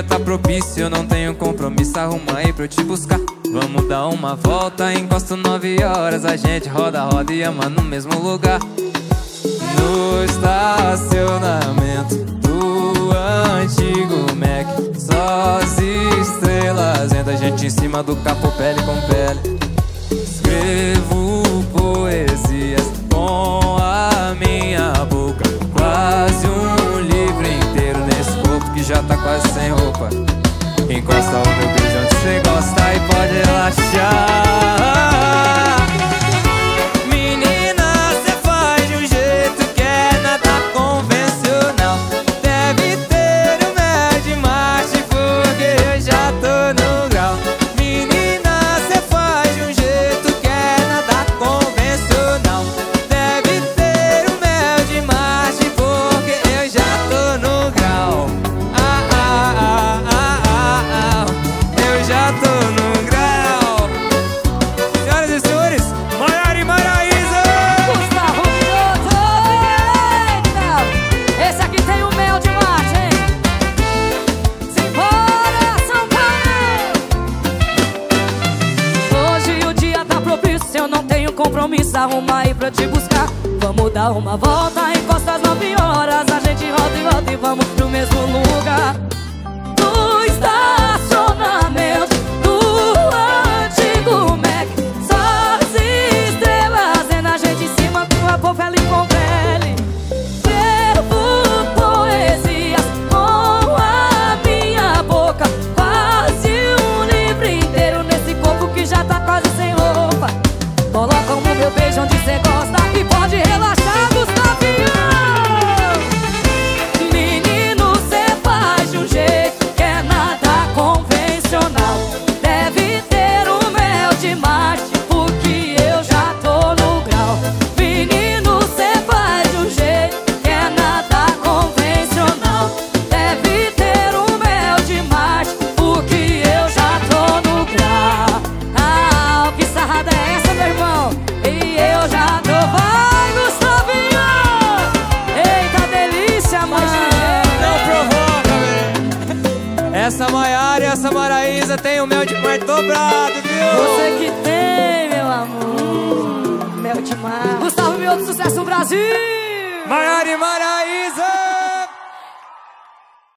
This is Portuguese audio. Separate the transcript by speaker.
Speaker 1: dia tá propício, eu não tenho compromisso, arruma aí pra eu te buscar. Vamos dar uma volta, encosto nove horas, a gente roda, roda e ama no mesmo lugar. No estacionamento do antigo Mac, só as estrelas, entra a gente em cima do capô, pele com pele. já tá quase sem roupa. Encosta o meu beijão, você gosta e pode relaxar.
Speaker 2: compromisso, arruma aí pra eu te buscar. Vamos dar uma volta, encosta as Essa
Speaker 1: Maiara e essa Maraísa tem o mel de mar dobrado, viu?
Speaker 2: Você que tem, meu amor. Mel de mar. Gustavo Mioto, sucesso Brasil!
Speaker 1: Maiara e Maraísa!